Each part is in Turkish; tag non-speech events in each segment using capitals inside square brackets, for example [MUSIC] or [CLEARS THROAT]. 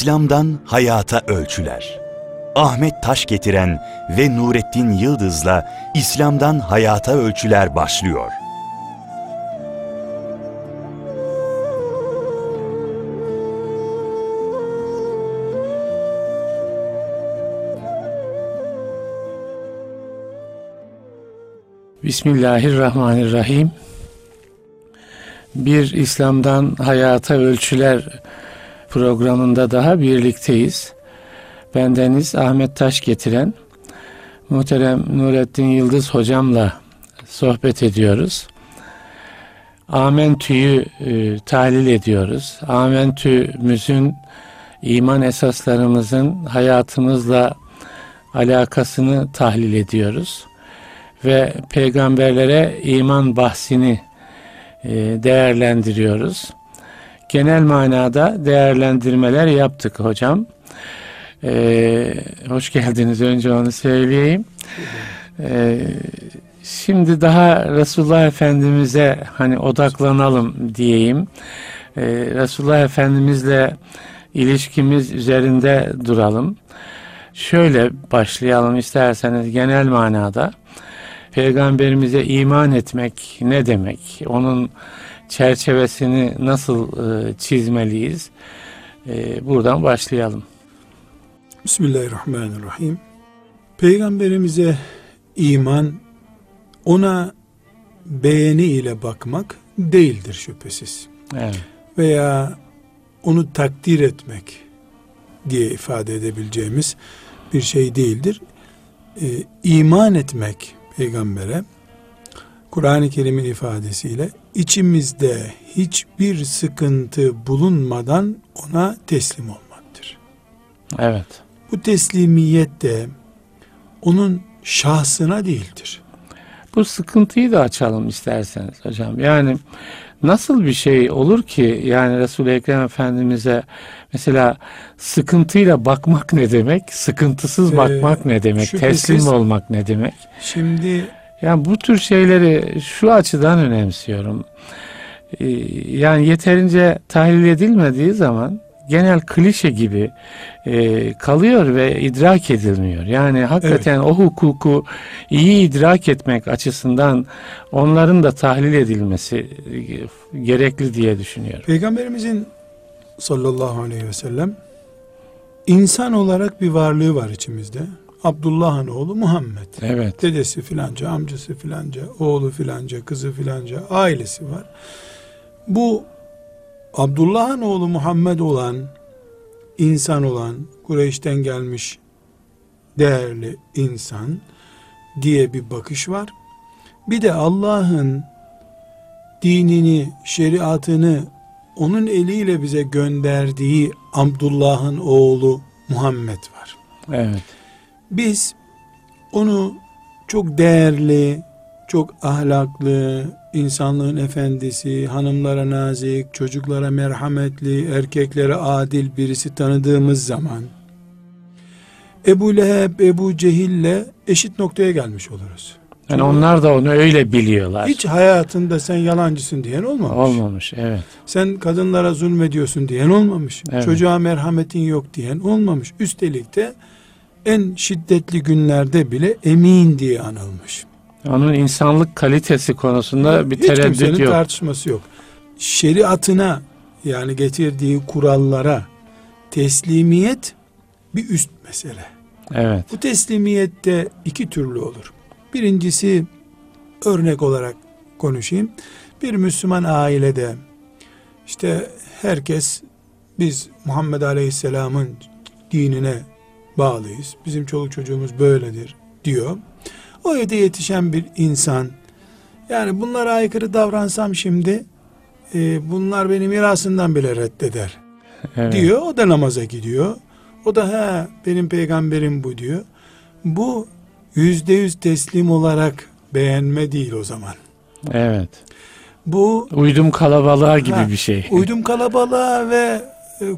İslam'dan Hayata Ölçüler Ahmet Taş getiren ve Nurettin Yıldız'la İslam'dan Hayata Ölçüler başlıyor. Bismillahirrahmanirrahim. Bir İslam'dan Hayata Ölçüler programında daha birlikteyiz. Bendeniz Ahmet Taş getiren muhterem Nurettin Yıldız hocamla sohbet ediyoruz. Amentü'yü e, tahlil ediyoruz. Amentü'müzün iman esaslarımızın hayatımızla alakasını tahlil ediyoruz ve peygamberlere iman bahsini e, değerlendiriyoruz. Genel manada değerlendirmeler yaptık hocam. Ee, hoş geldiniz önce onu söyleyeyim. Ee, şimdi daha Resulullah Efendimiz'e hani odaklanalım diyeyim. Ee, Resulullah Efendimiz'le ilişkimiz üzerinde duralım. Şöyle başlayalım isterseniz genel manada. Peygamberimize iman etmek ne demek? Onun çerçevesini nasıl e, çizmeliyiz? E, buradan başlayalım. Bismillahirrahmanirrahim. Peygamberimize iman ona beğeni ile bakmak değildir şüphesiz. Evet. Veya onu takdir etmek diye ifade edebileceğimiz bir şey değildir. Ee, iman etmek peygambere Kur'an-ı Kerim'in ifadesiyle içimizde hiçbir sıkıntı bulunmadan ona teslim olmaktır. Evet. Bu teslimiyet de onun şahsına değildir. Bu sıkıntıyı da açalım isterseniz hocam. Yani nasıl bir şey olur ki yani Resul-i Ekrem Efendimiz'e mesela sıkıntıyla bakmak ne demek? Sıkıntısız Ee, bakmak ne demek? Teslim olmak ne demek? Şimdi Yani bu tür şeyleri şu açıdan önemsiyorum. Ee, Yani yeterince tahlil edilmediği zaman genel klişe gibi e, kalıyor ve idrak edilmiyor. Yani hakikaten o hukuku iyi idrak etmek açısından onların da tahlil edilmesi e, gerekli diye düşünüyorum. Peygamberimizin sallallahu aleyhi ve sellem insan olarak bir varlığı var içimizde. Abdullah'ın oğlu Muhammed. Evet. Dedesi filanca, amcası filanca, oğlu filanca, kızı filanca, ailesi var. Bu Abdullah'ın oğlu Muhammed olan, insan olan, Kureyş'ten gelmiş değerli insan diye bir bakış var. Bir de Allah'ın dinini, şeriatını onun eliyle bize gönderdiği Abdullah'ın oğlu Muhammed var. Evet. Biz onu çok değerli, çok ahlaklı, insanlığın efendisi, hanımlara nazik, çocuklara merhametli, erkeklere adil birisi tanıdığımız zaman Ebu Leheb, Ebu Cehil'le eşit noktaya gelmiş oluruz. Yani onlar da onu öyle biliyorlar. Hiç hayatında sen yalancısın diyen olmamış. olmamış. Evet. Sen kadınlara zulmediyorsun diyen olmamış. Evet. Çocuğa merhametin yok diyen olmamış. Üstelik de en şiddetli günlerde bile emin diye anılmış. Onun insanlık kalitesi konusunda bir Hiç tereddüt yok. tartışması yok. Şeriatına yani getirdiği kurallara teslimiyet bir üst mesele. Evet. Bu teslimiyette iki türlü olur. Birincisi örnek olarak konuşayım. Bir Müslüman ailede işte herkes biz Muhammed Aleyhisselam'ın dinine bağlıyız. Bizim çoluk çocuğumuz böyledir diyor. O evde yetişen bir insan yani bunlara aykırı davransam şimdi e, bunlar beni mirasından bile reddeder evet. diyor. O da namaza gidiyor. O da ha benim peygamberim bu diyor. Bu yüzde yüz teslim olarak beğenme değil o zaman. Evet. Bu Uydum kalabalığa gibi Ha, bir şey. uydum kalabalığa ve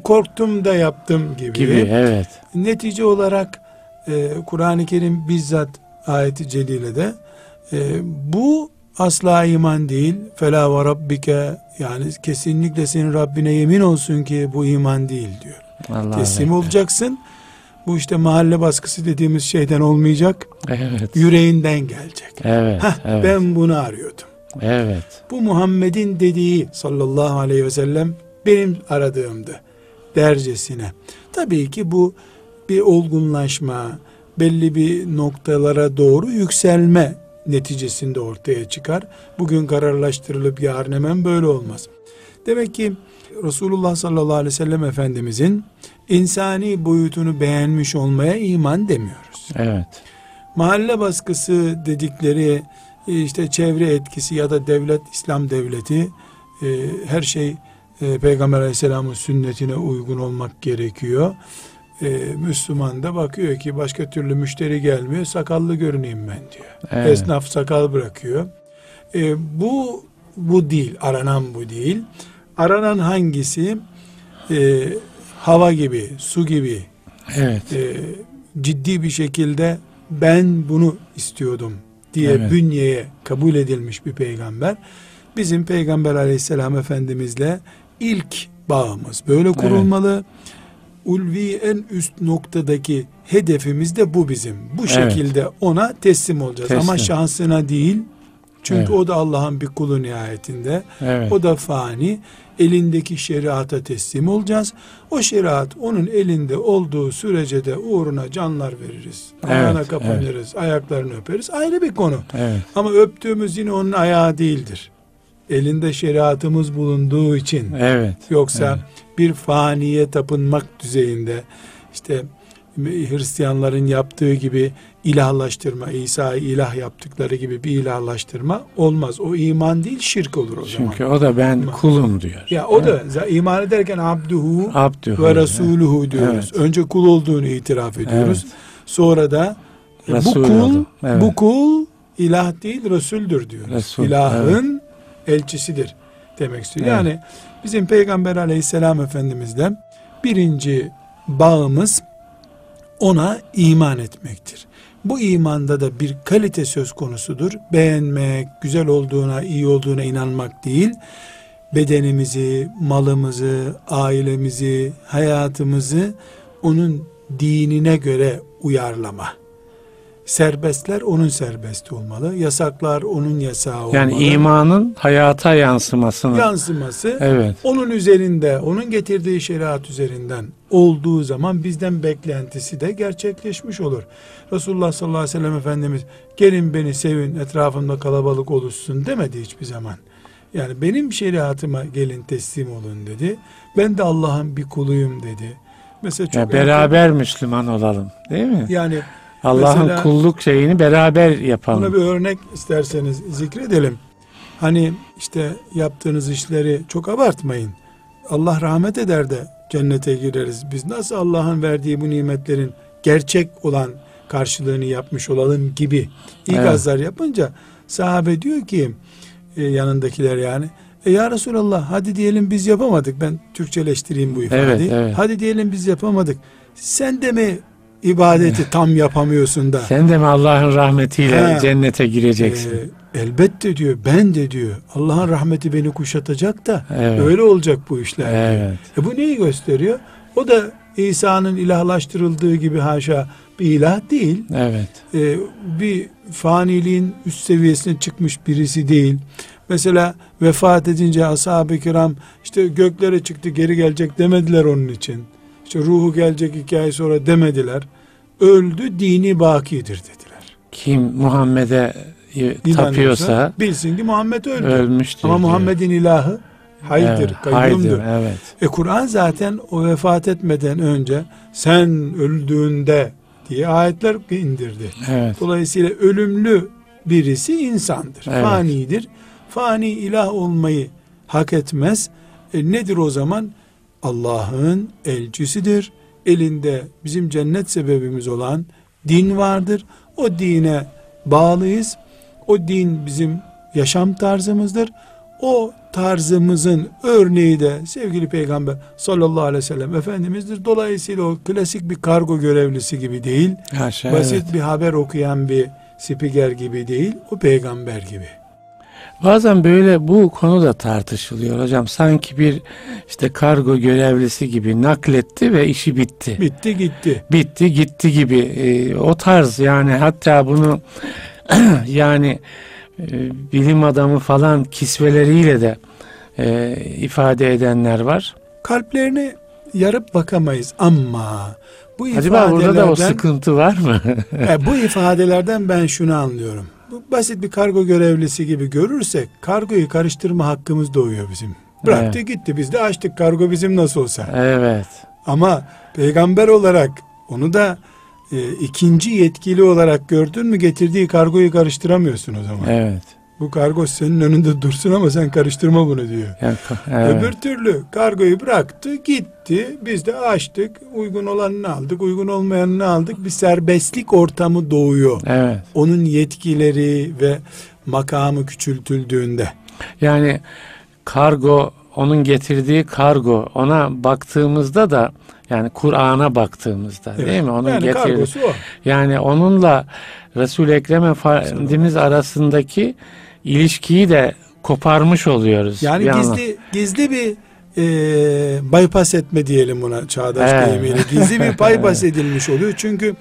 korktum da yaptım gibi. gibi evet. Netice olarak e, Kur'an-ı Kerim bizzat ayeti celilede e, bu asla iman değil. Fela ve rabbike yani kesinlikle senin Rabbine yemin olsun ki bu iman değil diyor. Allah Teslim bekler. olacaksın. Bu işte mahalle baskısı dediğimiz şeyden olmayacak. Evet. Yüreğinden gelecek. Evet. Heh, evet. Ben bunu arıyordum. Evet. Bu Muhammed'in dediği sallallahu aleyhi ve sellem benim aradığımdı dercesine. Tabii ki bu bir olgunlaşma, belli bir noktalara doğru yükselme neticesinde ortaya çıkar. Bugün kararlaştırılıp yarın hemen böyle olmaz. Demek ki Resulullah sallallahu aleyhi ve sellem Efendimizin insani boyutunu beğenmiş olmaya iman demiyoruz. Evet. Mahalle baskısı dedikleri işte çevre etkisi ya da devlet İslam devleti e, her şey e, Peygamber Aleyhisselam'ın sünnetine uygun olmak gerekiyor. E, Müslüman da bakıyor ki başka türlü müşteri gelmiyor sakallı görüneyim ben diyor. Evet. Esnaf sakal bırakıyor. E, bu bu değil aranan bu değil. Aranan hangisi? E, hava gibi, su gibi, Evet. e, ciddi bir şekilde ben bunu istiyordum diye Evet. bünyeye kabul edilmiş bir peygamber. Bizim peygamber aleyhisselam efendimizle ilk bağımız böyle kurulmalı. Ulvi en üst noktadaki hedefimiz de bu bizim. Bu Evet. şekilde ona teslim olacağız. Teslim. Ama şahsına değil. Çünkü Evet. o da Allah'ın bir kulu nihayetinde. Evet. O da fani. Elindeki şeriata teslim olacağız. O şeriat onun elinde olduğu sürece de uğruna canlar veririz. Evet, Ayağına kapanırız, ayaklarını öperiz. Ayrı bir konu. Evet. Ama öptüğümüz yine onun ayağı değildir. Elinde şeriatımız bulunduğu için. Evet. Yoksa Evet. bir faniye tapınmak düzeyinde işte Hristiyanların yaptığı gibi ilahlaştırma, İsa'yı ilah yaptıkları gibi bir ilahlaştırma olmaz. O iman değil şirk olur o zaman. Çünkü o da ben kulum diyor. Ya o da iman ederken abduhu Abdühü. ve rasuluhu diyoruz. Evet. Önce kul olduğunu itiraf ediyoruz. Evet. Sonra da e, bu Resul kul oldu. Evet. bu kul ilah değil resuldür diyoruz. Resul, İlahın elçisidir demek istiyor. Evet. Yani bizim Peygamber Aleyhisselam Efendimizle birinci bağımız ona iman etmektir. Bu imanda da bir kalite söz konusudur. Beğenmek, güzel olduğuna, iyi olduğuna inanmak değil, bedenimizi, malımızı, ailemizi, hayatımızı onun dinine göre uyarlama. Serbestler onun serbest olmalı. Yasaklar onun yasağı olmalı. Yani imanın hayata yansımasını. yansıması Evet. onun üzerinde, onun getirdiği şeriat üzerinden olduğu zaman bizden beklentisi de gerçekleşmiş olur. Resulullah sallallahu aleyhi ve sellem Efendimiz gelin beni sevin etrafımda kalabalık oluşsun demedi hiçbir zaman. Yani benim şeriatıma gelin teslim olun dedi. Ben de Allah'ın bir kuluyum dedi. Mesela çok Ya beraber Müslüman olalım. Değil mi? yani Allah'ın kulluk şeyini beraber yapalım. Buna bir örnek isterseniz zikredelim. Hani işte yaptığınız işleri çok abartmayın. Allah rahmet eder de cennete gireriz. Biz nasıl Allah'ın verdiği bu nimetlerin gerçek olan karşılığını yapmış olalım gibi ikazlar yapınca sahabe diyor ki e, yanındakiler yani e ya Resulallah hadi diyelim biz yapamadık. Ben Türkçeleştireyim bu ifadeyi. Evet, evet. Hadi diyelim biz yapamadık. Sen de mi ibadeti tam yapamıyorsun da Sen de mi Allah'ın rahmetiyle He. cennete gireceksin? ee, elbette diyor ben de diyor Allah'ın rahmeti beni kuşatacak da Evet. öyle olacak bu işler. diyor. evet. E bu neyi gösteriyor? O da İsa'nın ilahlaştırıldığı gibi haşa bir ilah değil. Evet. Ee, bir faniliğin üst seviyesine çıkmış birisi değil. Mesela vefat edince ashab-ı kiram işte göklere çıktı geri gelecek demediler onun için. İşte ruhu gelecek iki ay sonra demediler. Öldü dini bakidir dediler. Kim Muhammed'e tapıyorsa bilsin ki Muhammed öldü. ölmüştür. Ama. Muhammed'in ilahı haydır, Evet, kayyumdur. haydır, evet. E Kur'an zaten o vefat etmeden önce sen öldüğünde diye ayetler indirdi. Evet. Dolayısıyla ölümlü birisi insandır. Evet. Fanidir. Fani ilah olmayı hak etmez. E nedir o zaman? Allah'ın elçisidir. Elinde bizim cennet sebebimiz olan din vardır. O dine bağlıyız. O din bizim yaşam tarzımızdır. O tarzımızın örneği de sevgili peygamber sallallahu aleyhi ve sellem efendimizdir. Dolayısıyla o klasik bir kargo görevlisi gibi değil. Haşa, Basit evet. bir haber okuyan bir spiker gibi değil, o peygamber gibi. Bazen böyle bu konu da tartışılıyor hocam. Sanki bir işte kargo görevlisi gibi nakletti ve işi bitti. Bitti gitti. Bitti gitti gibi Ee, o tarz yani hatta bunu [CLEARS THROAT] yani e, bilim adamı falan kisveleriyle de e, ifade edenler var. Kalplerini yarıp bakamayız ama bu Acaba burada da o ifadelerden sıkıntı var mı? [LAUGHS] E, bu ifadelerden ben şunu anlıyorum. Basit bir kargo görevlisi gibi görürsek kargoyu karıştırma hakkımız doğuyor bizim. Bıraktı Evet. gitti biz de açtık kargo bizim nasıl olsa. evet. Ama peygamber olarak onu da e, ikinci yetkili olarak gördün mü getirdiği kargoyu karıştıramıyorsun o zaman. Evet. Bu kargo senin önünde dursun ama sen karıştırma bunu diyor. Yani, evet. Öbür türlü kargoyu bıraktı gitti biz de açtık uygun olanını aldık uygun olmayanını aldık bir serbestlik ortamı doğuyor. evet. Onun yetkileri ve makamı küçültüldüğünde. Yani kargo onun getirdiği kargo ona baktığımızda da yani Kur'an'a baktığımızda Evet. değil mi? Onun yani getirdiği yani onunla Resul Ekrem Efendimiz arasındaki ilişkiyi de koparmış oluyoruz. Yani bir anlam- gizli gizli bir e, bypass etme diyelim buna çağdaş Evet. deyimiyle. Gizli bir [LAUGHS] bypass edilmiş oluyor. Çünkü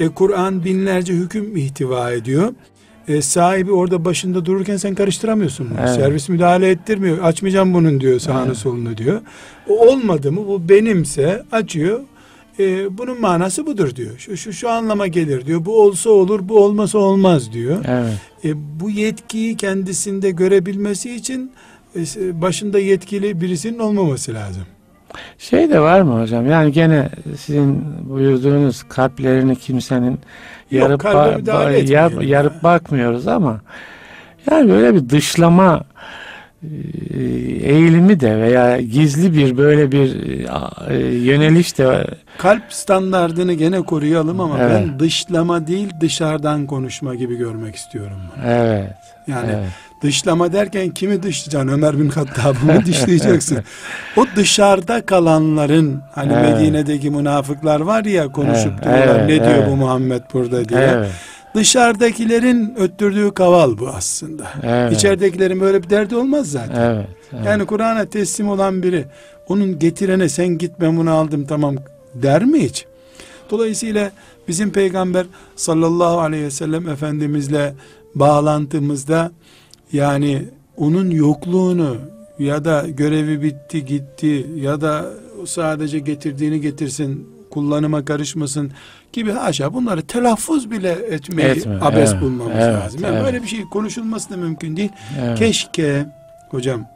e, Kur'an binlerce hüküm ihtiva ediyor. E, sahibi orada başında dururken sen karıştıramıyorsun bunu. Evet. Servis müdahale ettirmiyor. Açmayacağım bunun diyor sağını Evet. solunu diyor. O olmadı mı bu benimse açıyor. E, bunun manası budur diyor. Şu, şu şu anlama gelir diyor. Bu olsa olur, bu olmasa olmaz diyor. Evet. E, bu yetkiyi kendisinde görebilmesi için e, başında yetkili birisinin olmaması lazım. Şey de var mı hocam? Yani gene sizin buyurduğunuz kalplerini kimsenin yarıp, kalbe ba- ba- yar- ya. yarıp bakmıyoruz ama yani böyle bir dışlama eğilimi de veya gizli bir böyle bir e, e, yöneliş de Kalp standardını gene koruyalım ama Evet. ben dışlama değil dışarıdan konuşma gibi görmek istiyorum. evet. Yani evet. dışlama derken kimi dışlayacaksın? Ömer bin Hattab'ı mı [LAUGHS] dışlayacaksın? o dışarıda kalanların hani Evet. Medine'deki münafıklar var ya konuşup Evet, duruyorlar evet, ne diyor evet. bu Muhammed burada diye. Evet. Dışarıdakilerin öttürdüğü kaval bu aslında. Evet. İçeridekilerin böyle bir derdi olmaz zaten. Evet. evet. Yani Kur'an'a teslim olan biri onun getirene sen git ben bunu aldım tamam der mi hiç? Dolayısıyla bizim peygamber sallallahu aleyhi ve sellem efendimizle bağlantımızda yani onun yokluğunu ya da görevi bitti gitti ya da sadece getirdiğini getirsin kullanıma karışmasın gibi haşa bunları telaffuz bile etmeyi Etme, abes evet, bulmamız evet, lazım. Yani evet. böyle bir şey konuşulması da mümkün değil. evet. Keşke hocam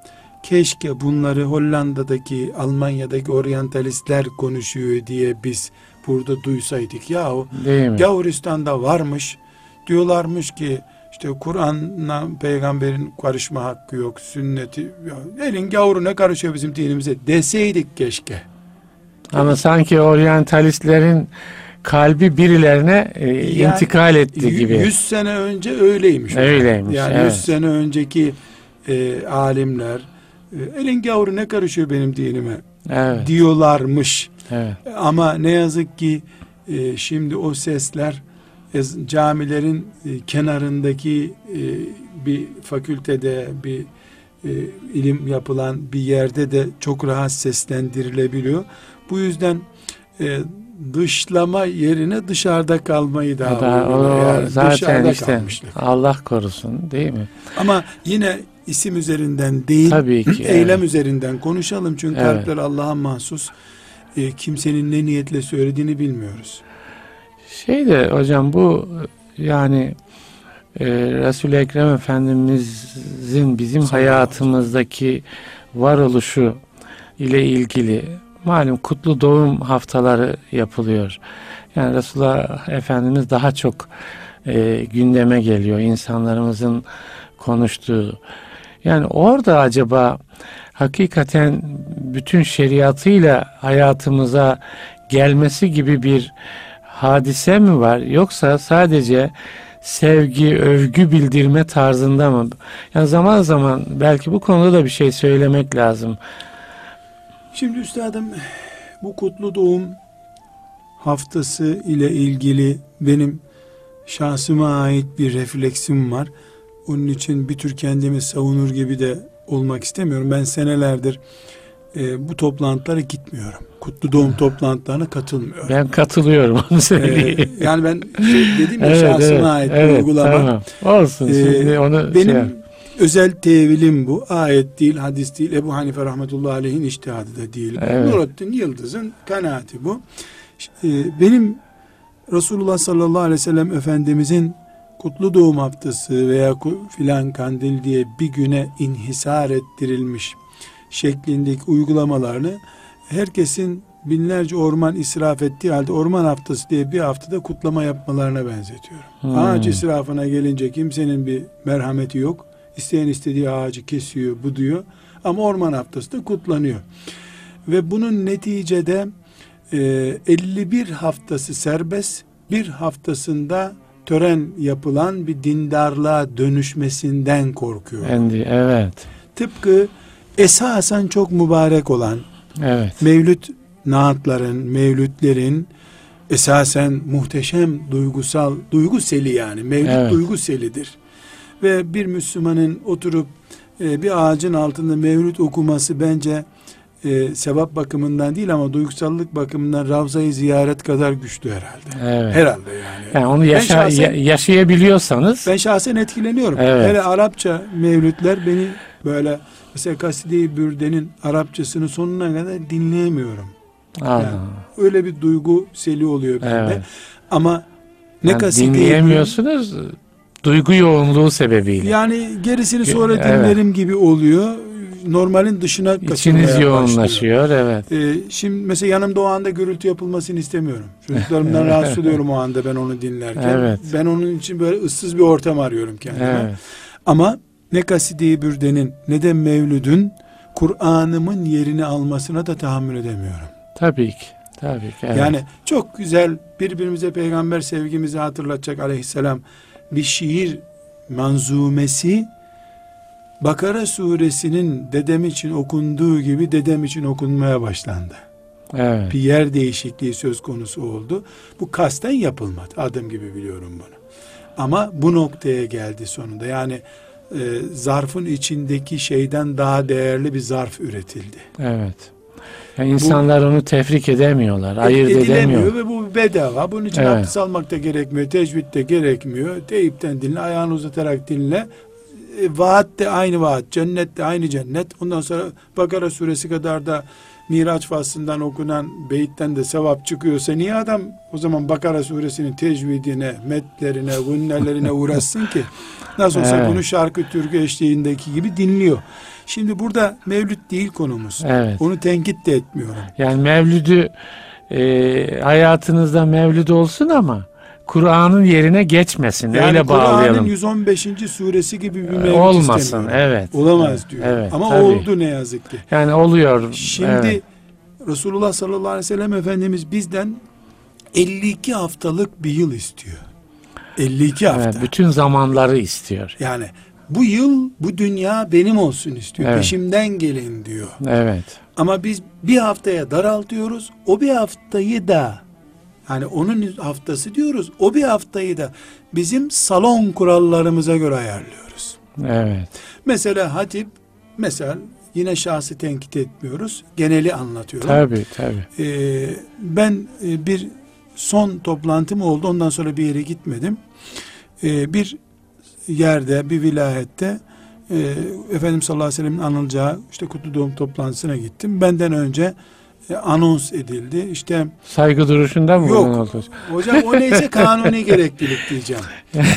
keşke bunları Hollanda'daki Almanya'daki oryantalistler konuşuyor diye biz burada duysaydık. Yahu? Gavuristan'da varmış diyorlarmış ki işte Kur'an'la peygamberin karışma hakkı yok sünneti ya, elin gavuru ne karışıyor bizim dinimize deseydik keşke. Ama sanki oryantalistlerin kalbi birilerine e, Yani intikal etti gibi. 100 sene önce öyleymiş. Öyleymiş, Yani evet. 100 sene önceki e, alimler e, elin gavuru ne karışıyor benim dinime Evet. diyorlarmış. Evet. Ama ne yazık ki e, şimdi o sesler ez- camilerin e, kenarındaki e, bir fakültede bir e, ilim yapılan bir yerde de çok rahat seslendirilebiliyor. Bu yüzden e, dışlama yerine dışarıda kalmayı daha da, o, Yani zaten dışarıda işte kalmışlık. Allah korusun değil mi? Ama yine isim üzerinden değil Tabii ki. [CLEARS THROAT] eylem evet. üzerinden konuşalım çünkü Evet. kalpler Allah'a mahsus. E, kimsenin ne niyetle söylediğini bilmiyoruz. Şey de hocam bu yani e, Resul-i Ekrem Efendimizin bizim hayatımızdaki varoluşu ile ilgili malum kutlu doğum haftaları yapılıyor. Yani Resulullah Efendimiz daha çok e, gündeme geliyor. insanlarımızın konuştuğu. Yani orada acaba hakikaten bütün şeriatıyla hayatımıza gelmesi gibi bir hadise mi var yoksa sadece sevgi, övgü bildirme tarzında mı? Yani zaman zaman belki bu konuda da bir şey söylemek lazım. Şimdi üstadım bu kutlu doğum haftası ile ilgili benim şahsıma ait bir refleksim var. onun için bir tür kendimi savunur gibi de olmak istemiyorum. Ben senelerdir e, bu toplantılara gitmiyorum. Kutlu doğum toplantılarına katılmıyorum. Ben katılıyorum onu Ee, söyleyeyim. yani ben şey dedim ya şahsıma ait bir uygulama. Tamam. Olsun. Ee, onu benim şey. Özel tevilim bu. Ayet değil, hadis değil. Ebu Hanife rahmetullahi aleyhin iştihadı da değil. Evet. Nurattin Yıldız'ın kanaati bu. Ee, benim Resulullah sallallahu aleyhi ve sellem Efendimizin kutlu doğum haftası veya filan kandil diye bir güne inhisar ettirilmiş şeklindeki uygulamalarını herkesin binlerce orman israf ettiği halde orman haftası diye bir haftada kutlama yapmalarına benzetiyorum. Hmm. Ağaç israfına gelince kimsenin bir merhameti yok. İsteyen istediği ağacı kesiyor, buduyor. Ama orman haftası da kutlanıyor. Ve bunun neticede e, 51 haftası serbest, bir haftasında tören yapılan bir dindarlığa dönüşmesinden korkuyor. Endi, evet. Tıpkı esasen çok mübarek olan Evet. mevlüt naatların, mevlütlerin esasen muhteşem duygusal, duygu seli yani. Mevlüt Evet. duygu selidir. Ve bir Müslümanın oturup e, bir ağacın altında mevlüt okuması bence e, sevap bakımından değil ama duygusallık bakımından Ravza-i ziyaret kadar güçlü herhalde. Evet. Herhalde yani. Yani onu yaşa, şahsen- ya- yaşayabiliyorsanız Ben şahsen etkileniyorum. Evet. Hele Arapça mevlütler beni böyle mesela Kaside-i Bürde'nin Arapçasını sonuna kadar dinleyemiyorum. Yani öyle bir duygu seli oluyor bende. Evet. Ama ne Yani Kaside-i dinleyemiyorsunuz duygu yoğunluğu sebebiyle. Yani gerisini sonra Evet. dinlerim gibi oluyor. Normalin dışına kaçırmaya İçiniz başlıyor. yoğunlaşıyor evet. Ee, şimdi mesela yanımda o anda gürültü yapılmasını istemiyorum. Çocuklarımdan [LAUGHS] rahatsız oluyorum o anda ben onu dinlerken. Evet. Ben onun için böyle ıssız bir ortam arıyorum kendime. Evet. Ama ne Kaside-i Bürde'nin ne de Mevlüd'ün Kur'an'ımın yerini almasına da tahammül edemiyorum. Tabii ki. Tabii ki. Evet. Yani çok güzel birbirimize peygamber sevgimizi hatırlatacak aleyhisselam bir şiir manzumesi Bakara suresinin dedem için okunduğu gibi dedem için okunmaya başlandı. evet. Bir yer değişikliği söz konusu oldu. Bu kasten yapılmadı. Adım gibi biliyorum bunu. Ama bu noktaya geldi sonunda. Yani e, zarfın içindeki şeyden daha değerli bir zarf üretildi. Evet. Yani insanlar onu tefrik edemiyorlar. Ayırt edemiyor. ve bu bedava. Bunun için Evet. abdest almak da gerekmiyor. Tecvid de gerekmiyor. Teyipten dinle, ayağını uzatarak dinle. E, vaat de aynı vaat. Cennet de aynı cennet. Ondan sonra Bakara suresi kadar da Miraç faslından okunan beyitten de sevap çıkıyorsa niye adam o zaman Bakara suresinin tecvidine, metlerine, günlerine [LAUGHS] uğraşsın ki? Nasıl olsa Evet. bunu şarkı türkü eşliğindeki gibi dinliyor. Şimdi burada mevlüt değil konumuz. Evet. Onu tenkit de etmiyorum. Yani Mevlüd'ü e, hayatınızda Mevlüd olsun ama Kur'an'ın yerine geçmesin. Yani Öyle Kur'an'ın bağlayalım. 115. suresi gibi bir mevcut Olmasın. Evet. Olamaz diyor. Evet, Ama tabii. oldu ne yazık ki. Yani oluyor. Şimdi evet. Resulullah sallallahu aleyhi ve sellem Efendimiz bizden 52 haftalık bir yıl istiyor. 52 hafta. Evet, bütün zamanları istiyor. Yani bu yıl bu dünya benim olsun istiyor. Evet. Peşimden gelin diyor. Evet. Ama biz bir haftaya daraltıyoruz. O bir haftayı da yani onun haftası diyoruz. O bir haftayı da bizim salon kurallarımıza göre ayarlıyoruz. Evet. Mesela hatip mesela yine şahsı tenkit etmiyoruz. Geneli anlatıyorum. Tabii tabii. Ee, ben e, bir son toplantım oldu. Ondan sonra bir yere gitmedim. Ee, bir yerde, bir vilayette e, Efendimiz sallallahu aleyhi ve sellem'in anılacağı işte kutlu doğum toplantısına gittim. Benden önce e, anons edildi. İşte Saygı duruşunda mı Yok. bulunuldu? hocam o neyse [LAUGHS] kanuni gereklilik diyeceğim.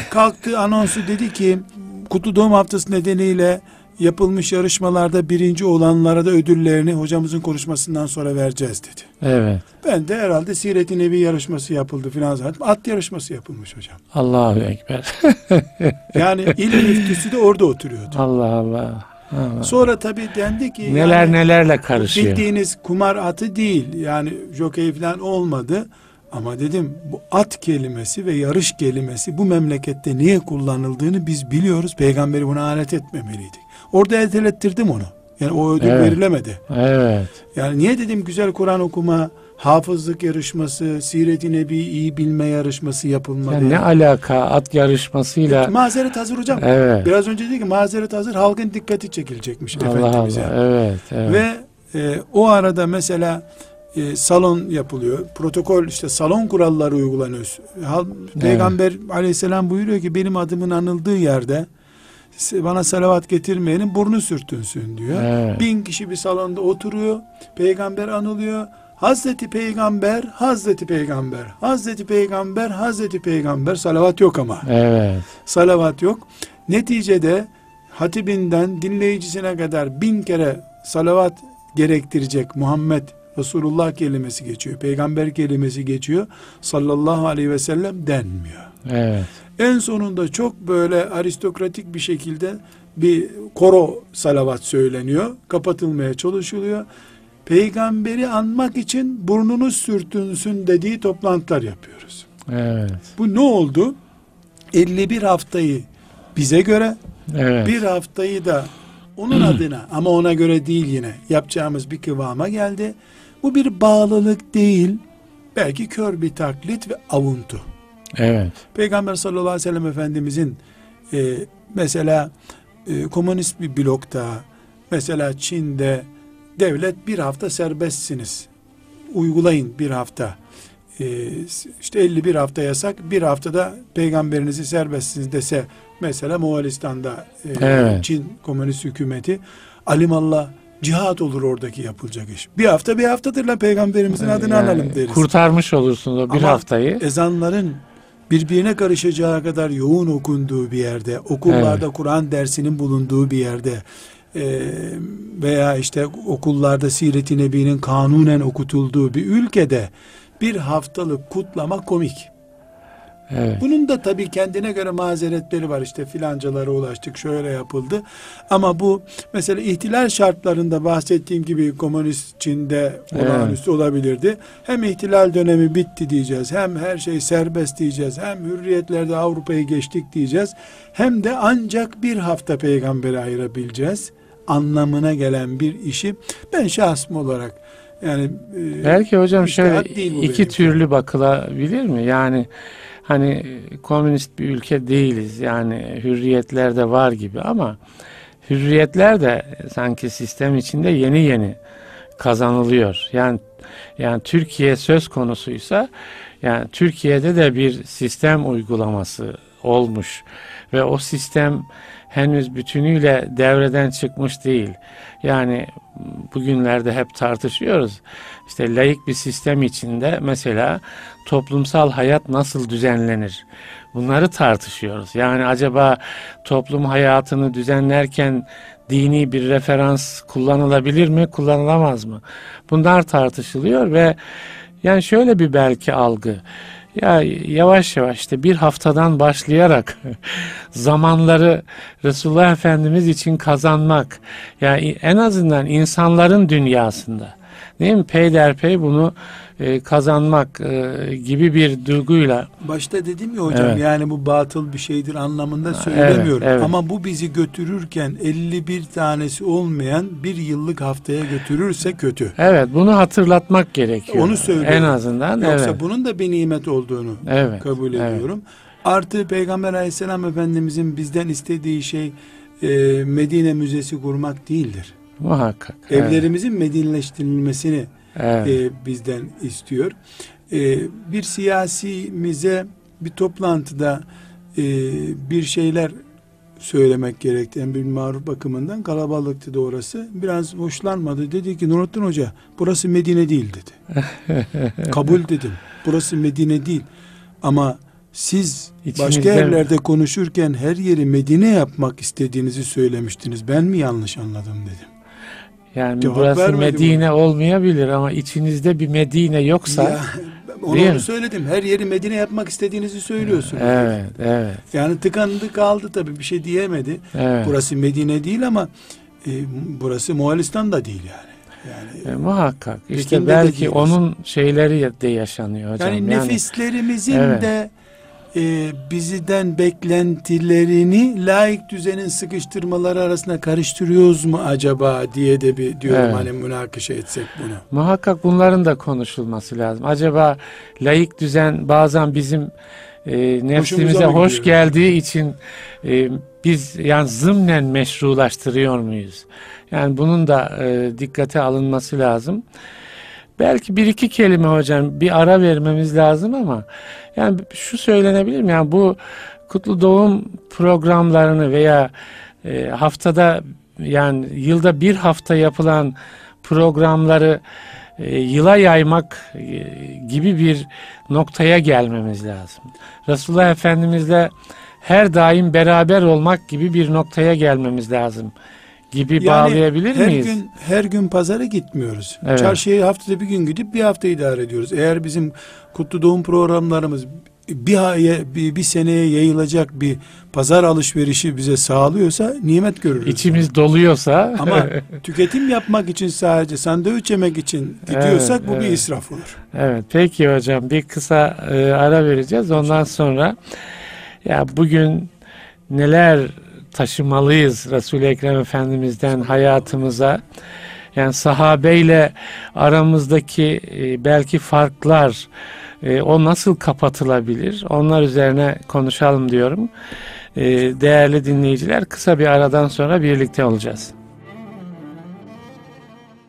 Kalktı anonsu dedi ki kutlu doğum haftası nedeniyle yapılmış yarışmalarda birinci olanlara da ödüllerini hocamızın konuşmasından sonra vereceğiz dedi. Evet. Ben de herhalde Siret-i Nebi yarışması yapıldı filan zannettim. At yarışması yapılmış hocam. Allahu Ekber. [LAUGHS] Yani ilim müftüsü de orada oturuyordu. Allah Allah. Allah. Sonra tabii dendi ki Neler yani nelerle karışıyor. bildiğiniz kumar atı değil. Yani jokey falan olmadı. Ama dedim bu at kelimesi ve yarış kelimesi bu memlekette niye kullanıldığını biz biliyoruz. Peygamberi buna alet etmemeliydik. Orada ertelettirdim onu. Yani o ödül Evet. verilemedi. Evet. Yani niye dedim güzel Kur'an okuma, hafızlık yarışması, siret-i nebi iyi bilme yarışması yapılmalı. Yani ne alaka at yarışmasıyla Mazeret hazır hocam. evet. Biraz önce dedi ki mazeret hazır halkın dikkati çekilecekmiş Allah Efendimiz'e. Allah. Evet, evet. Ve e, o arada mesela e, salon yapılıyor. Protokol işte salon kuralları uygulanıyor. Hal, Peygamber aleyhisselam buyuruyor ki benim adımın anıldığı yerde bana salavat getirmeyenin burnu sürtünsün diyor. Evet. Bin kişi bir salonda oturuyor. Peygamber anılıyor. Hazreti Peygamber, Hazreti Peygamber, Hazreti Peygamber, Hazreti Peygamber salavat yok ama. Evet. Salavat yok. Neticede hatibinden dinleyicisine kadar bin kere salavat gerektirecek Muhammed Resulullah kelimesi geçiyor. Peygamber kelimesi geçiyor. Sallallahu aleyhi ve sellem denmiyor. Evet. En sonunda çok böyle aristokratik bir şekilde bir koro salavat söyleniyor. Kapatılmaya çalışılıyor. Peygamberi anmak için burnunuz sürtünsün dediği toplantılar yapıyoruz. Evet. Bu ne oldu? 51 haftayı bize göre Evet. bir haftayı da onun adına ama ona göre değil yine yapacağımız bir kıvama geldi. Bu bir bağlılık değil. Belki kör bir taklit ve avuntu. Evet. Peygamber sallallahu aleyhi ve sellem Efendimizin e, mesela e, komünist bir blokta mesela Çin'de devlet bir hafta serbestsiniz. Uygulayın bir hafta. E, işte 51 hafta yasak bir haftada peygamberinizi serbestsiniz dese mesela Moğolistan'da e, Evet. Çin komünist hükümeti alimallah cihat olur oradaki yapılacak iş. Bir hafta bir haftadır lan peygamberimizin adını Yani analım deriz. Kurtarmış olursunuz o bir Ama haftayı. ezanların birbirine karışacağı kadar yoğun okunduğu bir yerde, okullarda Kur'an dersinin bulunduğu bir yerde e, veya işte okullarda Siret-i Nebi'nin kanunen okutulduğu bir ülkede bir haftalık kutlama komik. Evet. Bunun da tabii kendine göre mazeretleri var işte filancalara ulaştık şöyle yapıldı. Ama bu mesela ihtilal şartlarında bahsettiğim gibi komünist Çin'de olağanüstü olabilirdi. Hem ihtilal dönemi bitti diyeceğiz hem her şey serbest diyeceğiz hem hürriyetlerde Avrupa'yı geçtik diyeceğiz. Hem de ancak bir hafta peygambere ayırabileceğiz anlamına gelen bir işi ben şahsım olarak yani e, Belki hocam şöyle iki benim. türlü bakılabilir mi? Yani hani komünist bir ülke değiliz. Yani hürriyetler de var gibi ama hürriyetler de sanki sistem içinde yeni yeni kazanılıyor. Yani yani Türkiye söz konusuysa yani Türkiye'de de bir sistem uygulaması olmuş ve o sistem henüz bütünüyle devreden çıkmış değil. Yani bugünlerde hep tartışıyoruz. İşte laik bir sistem içinde mesela toplumsal hayat nasıl düzenlenir? Bunları tartışıyoruz. Yani acaba toplum hayatını düzenlerken dini bir referans kullanılabilir mi, kullanılamaz mı? Bunlar tartışılıyor ve yani şöyle bir belki algı. Ya yavaş yavaş işte bir haftadan başlayarak [LAUGHS] zamanları Resulullah Efendimiz için kazanmak. Yani en azından insanların dünyasında değil mi? Peyderpey bunu e, kazanmak e, gibi bir duyguyla Başta dedim ya hocam Evet. yani bu batıl bir şeydir anlamında söylemiyorum. evet. Ama bu bizi götürürken 51 tanesi olmayan bir yıllık haftaya götürürse kötü. evet bunu hatırlatmak gerekiyor. Onu söylüyorum. En azından Yoksa evet. bunun da bir nimet olduğunu Evet. kabul evet. ediyorum. Artı Peygamber Aleyhisselam Efendimizin bizden istediği şey e, Medine Müzesi kurmak değildir. Muhakkak. evet. Evlerimizin medineleştirilmesini Evet. e, bizden istiyor. E, bir siyasimize bir toplantıda e, bir şeyler söylemek gerekti. En bir maruf bakımından kalabalıktı da orası. Biraz hoşlanmadı. Dedi ki Nurattin Hoca burası Medine değil dedi. [LAUGHS] Kabul dedim. Burası Medine değil. Ama siz başka İçinizde- yerlerde konuşurken her yeri Medine yapmak istediğinizi söylemiştiniz. Ben mi yanlış anladım dedim. Yani Cevap burası Medine olmayabilir ama içinizde bir Medine yoksa Ya, onu, Değil onu mi? söyledim. Her yeri Medine yapmak istediğinizi söylüyorsunuz. evet, evet, Yani tıkandı kaldı tabii bir şey diyemedi. evet. Burası Medine değil ama e, burası Moğolistan da değil yani. Yani, E, muhakkak. İşte belki onun şeyleri de yaşanıyor hocam. yani nefislerimizin Evet. de e, bizden beklentilerini laik düzenin sıkıştırmaları arasında karıştırıyoruz mu acaba diye de bir diyorum Evet. hani münakaşa etsek bunu. Muhakkak bunların da konuşulması lazım. Acaba laik düzen bazen bizim e, nefsimize hoş gidiyor? geldiği için e, biz yani zımnen meşrulaştırıyor muyuz? Yani bunun da e, dikkate alınması lazım. Belki bir iki kelime hocam bir ara vermemiz lazım ama yani şu söylenebilir mi? Yani bu kutlu doğum programlarını veya e, haftada yani yılda bir hafta yapılan programları e, yıla yaymak e, gibi bir noktaya gelmemiz lazım. Resulullah Efendimizle her daim beraber olmak gibi bir noktaya gelmemiz lazım gibi bağlayabilir her miyiz? gün her gün pazara gitmiyoruz. Evet. Çarşıya haftada bir gün gidip bir hafta idare ediyoruz. Eğer bizim kutlu doğum programlarımız bir, aya, bir, bir seneye yayılacak bir pazar alışverişi bize sağlıyorsa nimet görürüz. İçimiz doluyorsa Ama [LAUGHS] tüketim yapmak için sadece sandviç yemek için gidiyorsak Evet, bu bir evet. israf olur. Evet peki hocam bir kısa e, ara vereceğiz. Ondan sonra ya bugün neler taşımalıyız Resul-i Ekrem Efendimiz'den hayatımıza? Yani sahabeyle aramızdaki e, belki farklar e, o nasıl kapatılabilir? Onlar üzerine konuşalım diyorum. E, değerli dinleyiciler kısa bir aradan sonra birlikte olacağız.